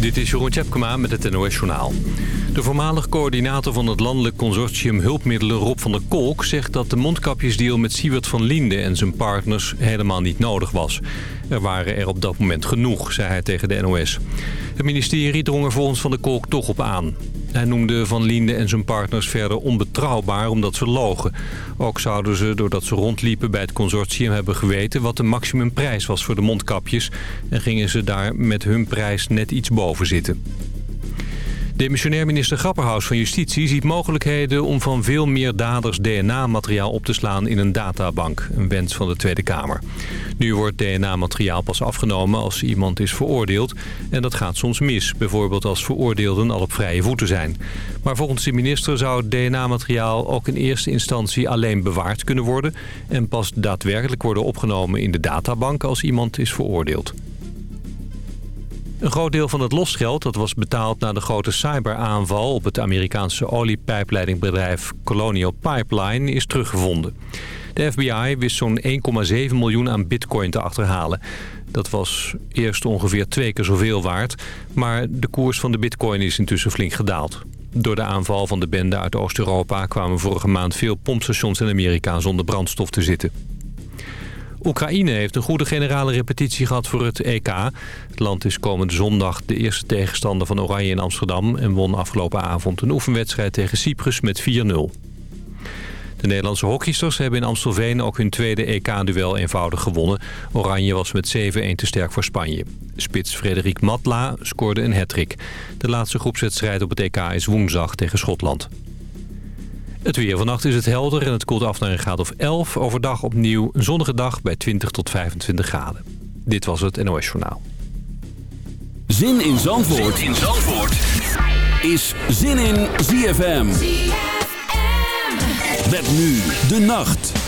Dit is Jeroen Tjepkema met het NOS Journaal. De voormalig coördinator van het landelijk consortium Hulpmiddelen Rob van der Kolk... zegt dat de mondkapjesdeal met Siewert van Linde en zijn partners helemaal niet nodig was. Er waren er op dat moment genoeg, zei hij tegen de NOS. Het ministerie drong er volgens Van der Kolk toch op aan. Hij noemde Van Linde en zijn partners verder onbetrouwbaar omdat ze logen. Ook zouden ze, doordat ze rondliepen bij het consortium, hebben geweten wat de maximumprijs was voor de mondkapjes. En gingen ze daar met hun prijs net iets boven zitten. Demissionair minister Grapperhaus van Justitie ziet mogelijkheden om van veel meer daders DNA-materiaal op te slaan in een databank. Een wens van de Tweede Kamer. Nu wordt DNA-materiaal pas afgenomen als iemand is veroordeeld. En dat gaat soms mis, bijvoorbeeld als veroordeelden al op vrije voeten zijn. Maar volgens de minister zou DNA-materiaal ook in eerste instantie alleen bewaard kunnen worden... en pas daadwerkelijk worden opgenomen in de databank als iemand is veroordeeld. Een groot deel van het losgeld dat was betaald na de grote cyberaanval... op het Amerikaanse oliepijpleidingbedrijf Colonial Pipeline is teruggevonden. De FBI wist zo'n 1,7 miljoen aan bitcoin te achterhalen. Dat was eerst ongeveer twee keer zoveel waard... maar de koers van de bitcoin is intussen flink gedaald. Door de aanval van de bende uit Oost-Europa kwamen vorige maand veel pompstations in Amerika zonder brandstof te zitten. Oekraïne heeft een goede generale repetitie gehad voor het EK. Het land is komende zondag de eerste tegenstander van Oranje in Amsterdam... en won afgelopen avond een oefenwedstrijd tegen Cyprus met 4-0. De Nederlandse hockeysters hebben in Amstelveen ook hun tweede EK-duel eenvoudig gewonnen. Oranje was met 7-1 te sterk voor Spanje. Spits Frederik Matla scoorde een hattrick. De laatste groepswedstrijd op het EK is woensdag tegen Schotland. Het weer. Vannacht is het helder en het koelt af naar een graad of 11. Overdag opnieuw een zonnige dag bij 20 tot 25 graden. Dit was het NOS Journaal. Zin in Zandvoort, zin in Zandvoort. is Zin in ZFM. ZFM. Met nu de nacht.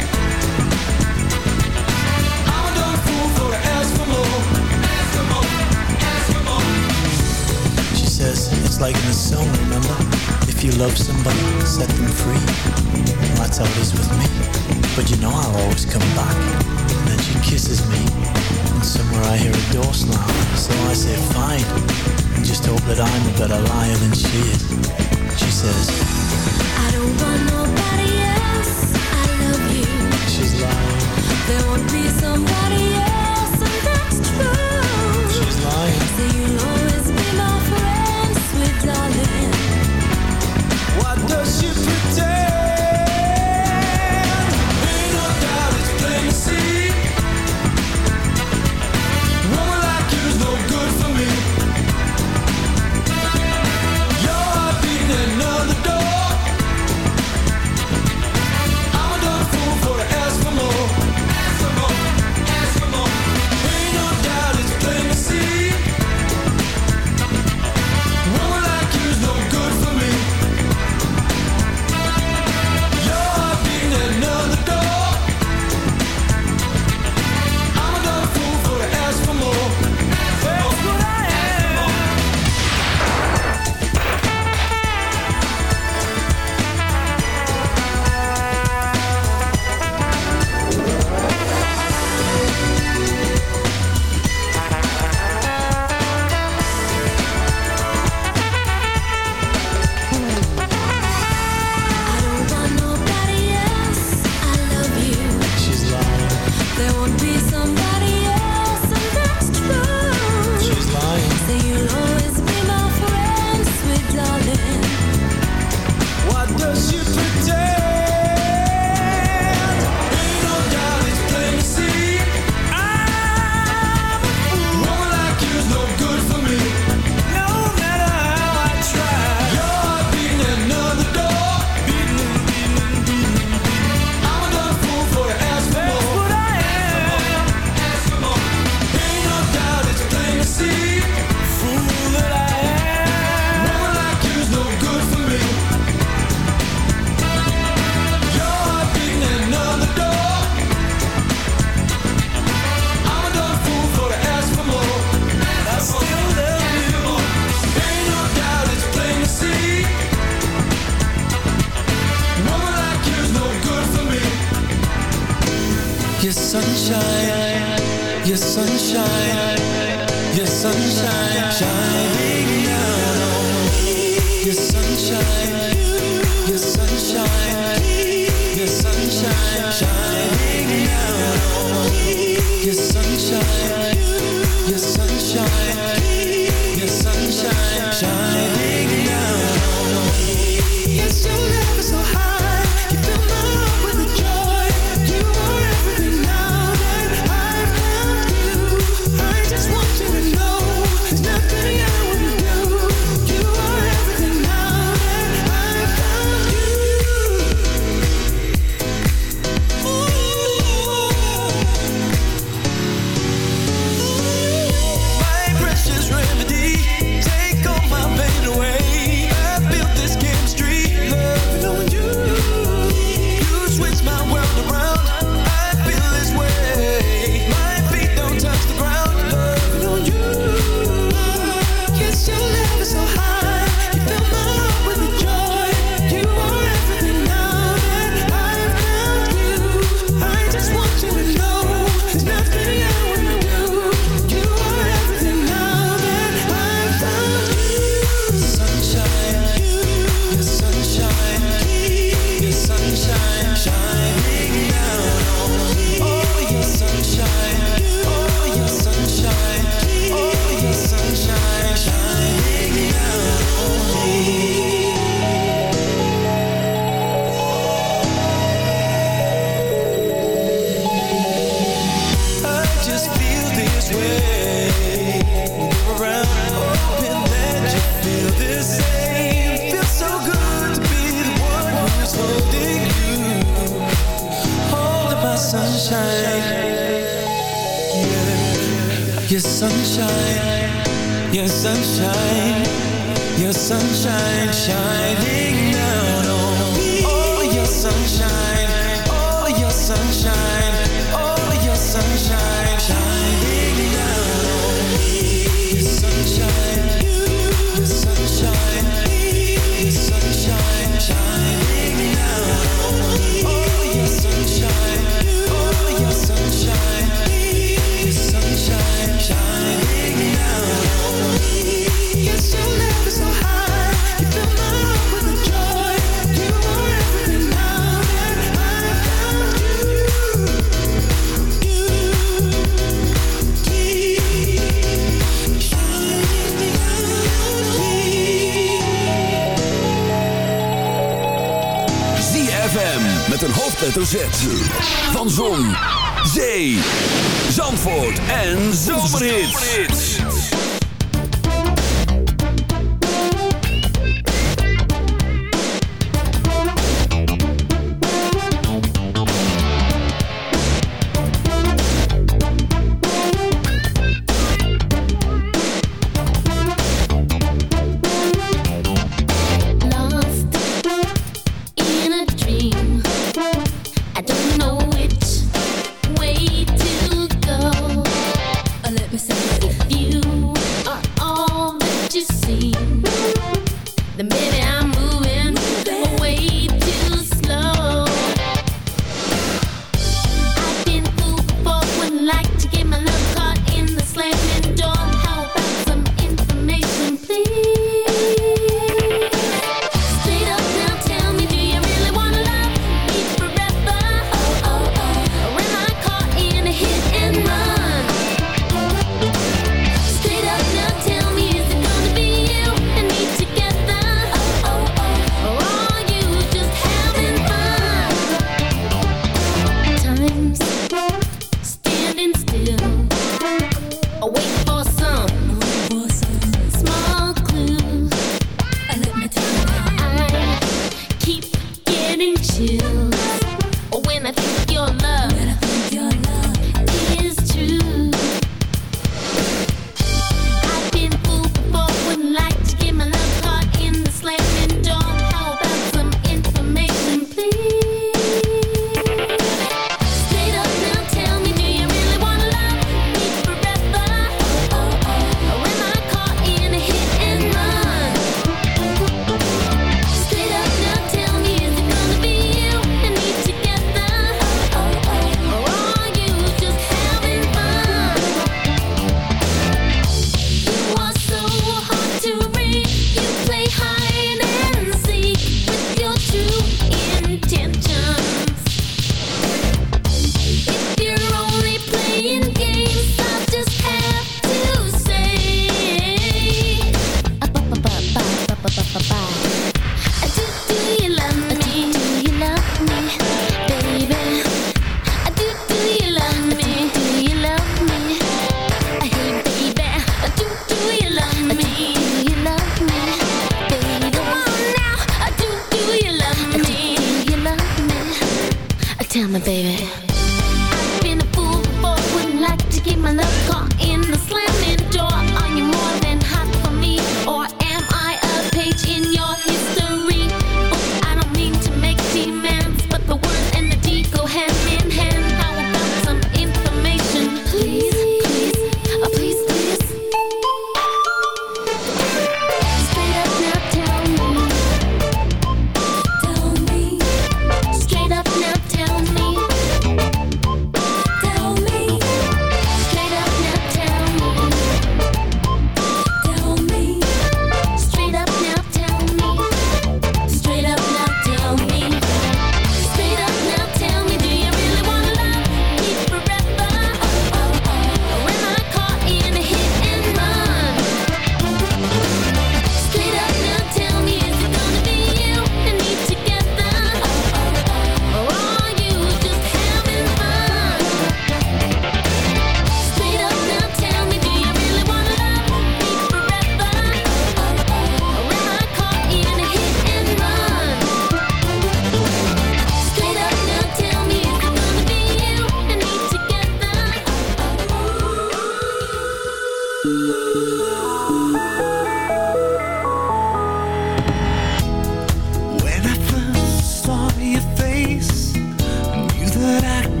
back.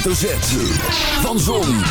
Hoofdletter Z. Van Zon,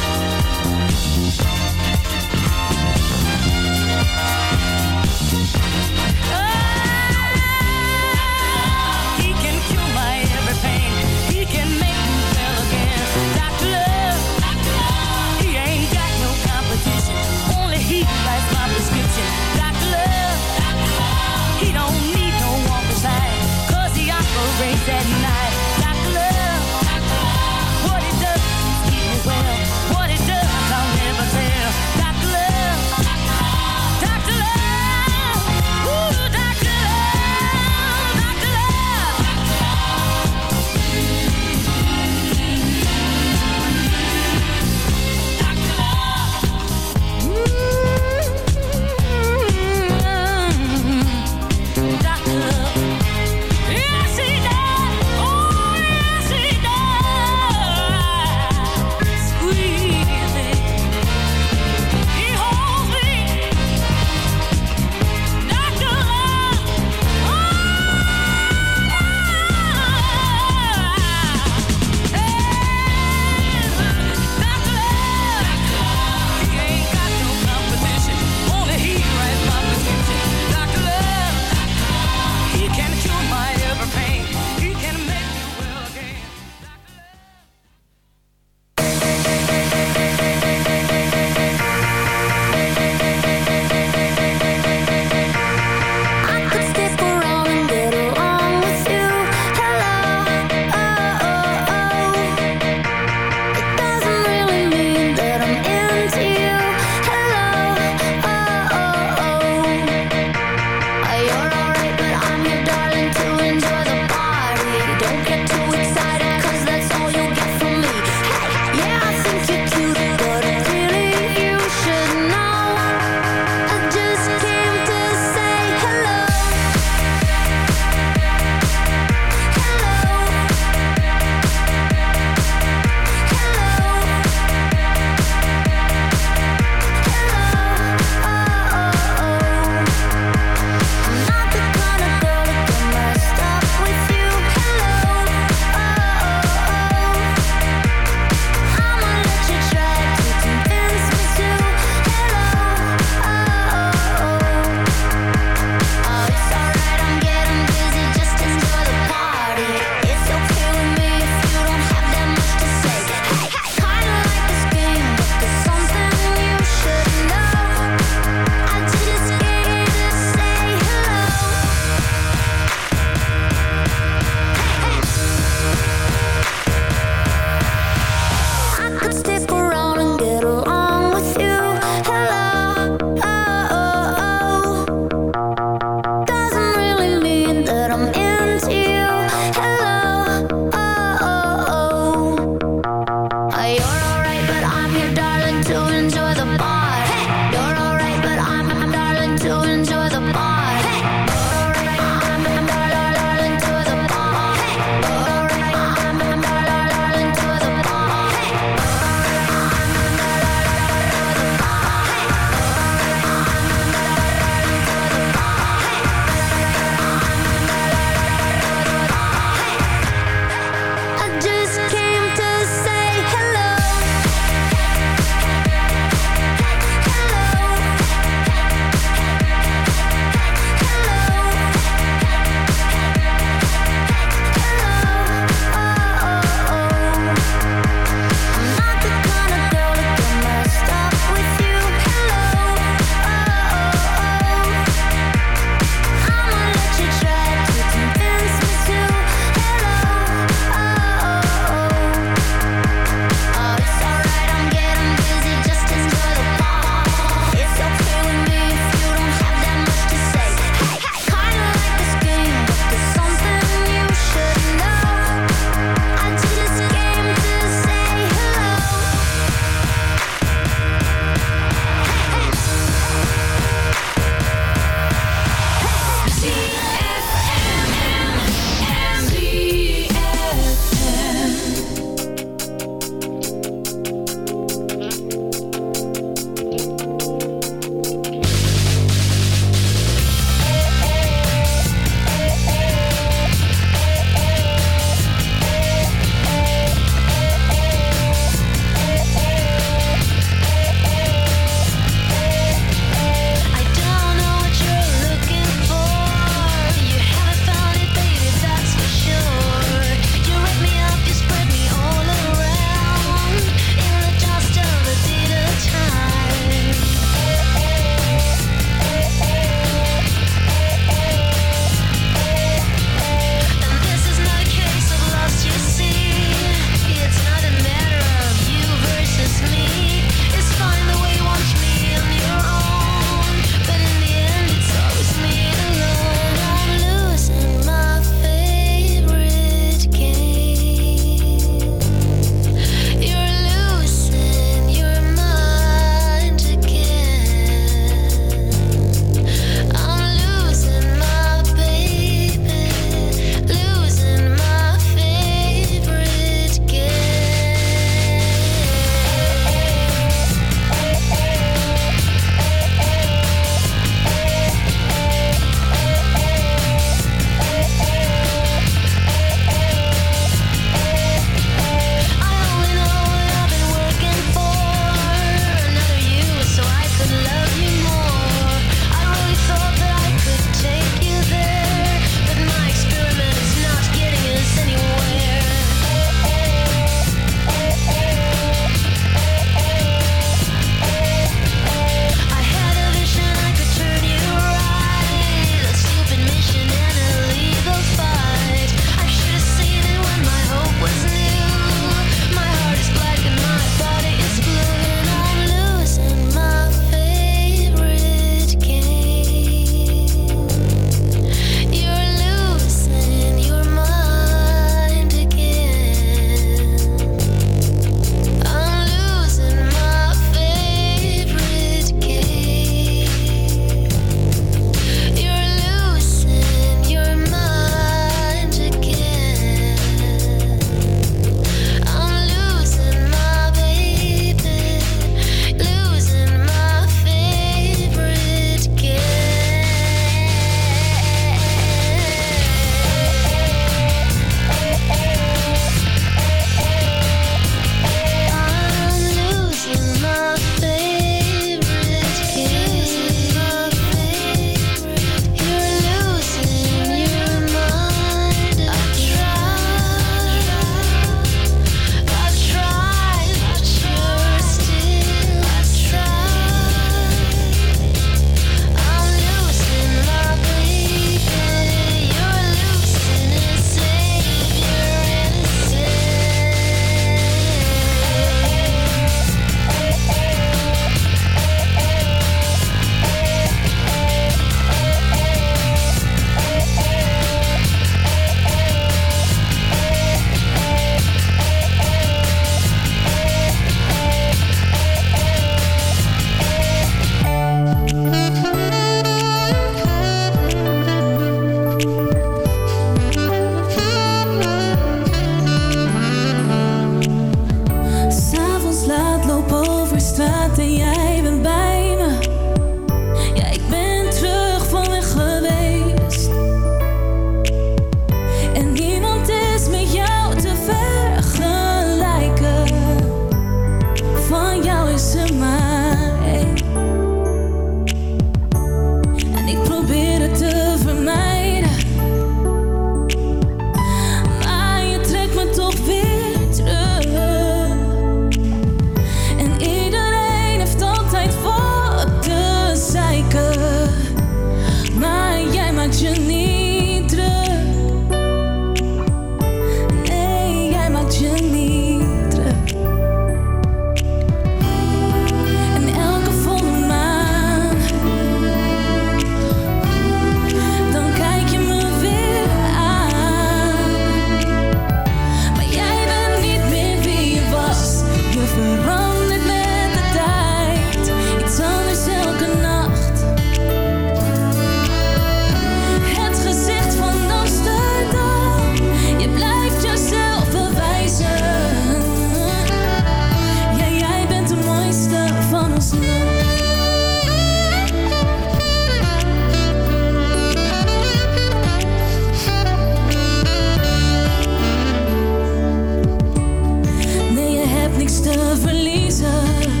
niks te verliezen.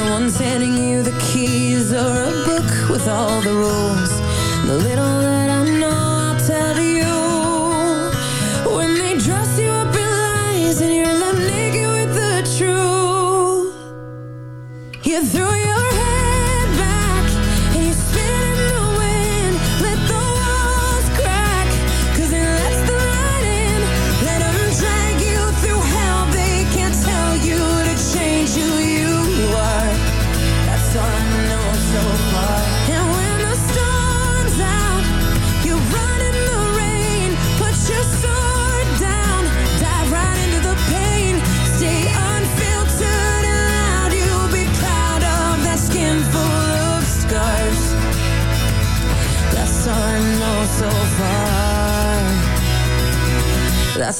The one's handing you the keys or a book with all the rules. The little that I know, I'll tell you. When they dress you up in lies and you're left naked with the truth, you're through.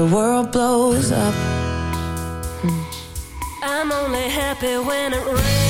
the world blows up. I'm only happy when it rains.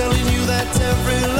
telling you that every